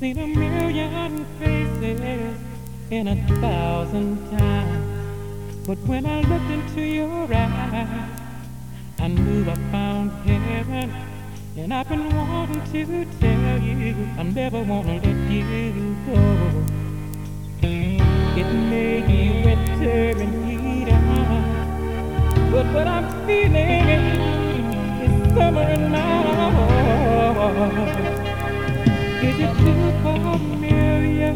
Seen a million faces in a thousand times. But when I looked into your eyes, I knew I found heaven. And I've been wanting to tell you, I never wanna let you go. It may be winter and heat but what I'm feeling is summer in my heart. Is it too familiar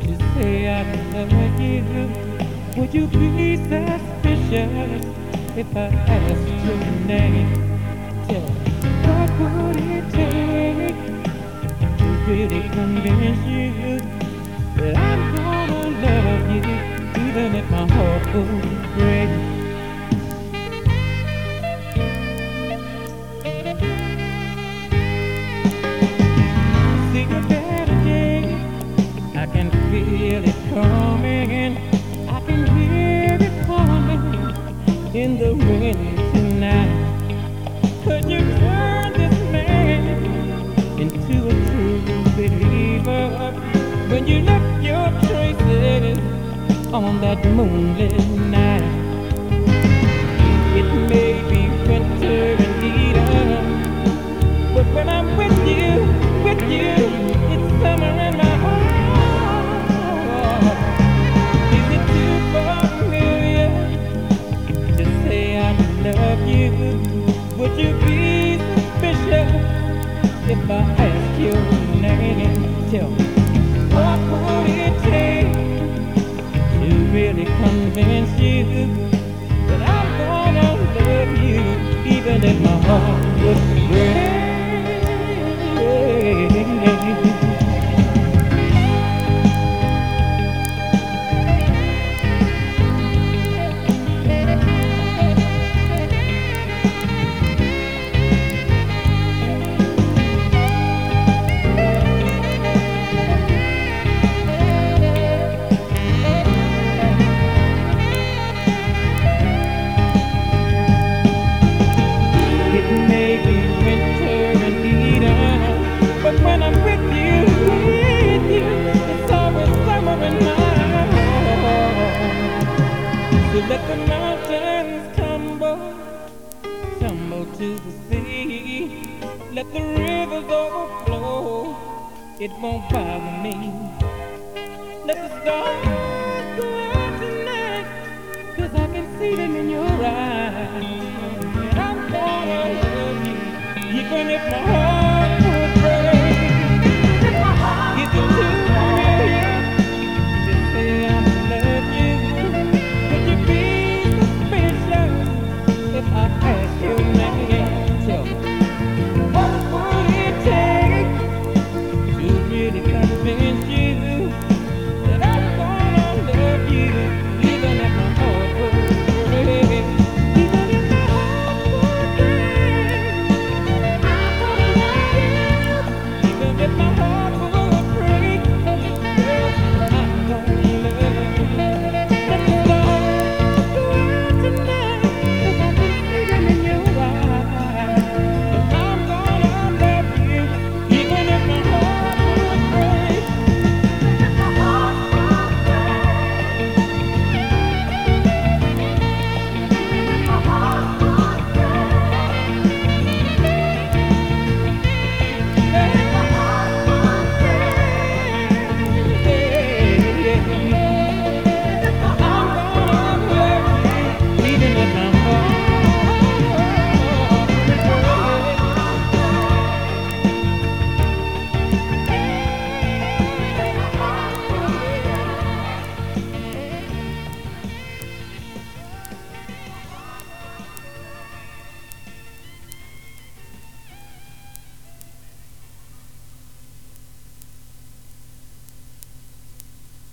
to say I love you? Would you be suspicious if I asked your name? Tell what would it take to really convince you that I'm gonna love you, even if my heart would break? Feel it coming. I can hear it coming in the wind tonight. Could you you left your traces on that moonlit night? It may be winter and Eden. But when I'm with you, with you, it's summer in my heart. Is it too familiar to say I love you? Would you be suspicious if I asked your name? Tell me, what would it take to really convince you that I'm gonna love you, even if my heart would break? It won't bother me. Let the stars go out tonight, 'cause I can see them in your eyes. And I'm gonna love you, even if my heart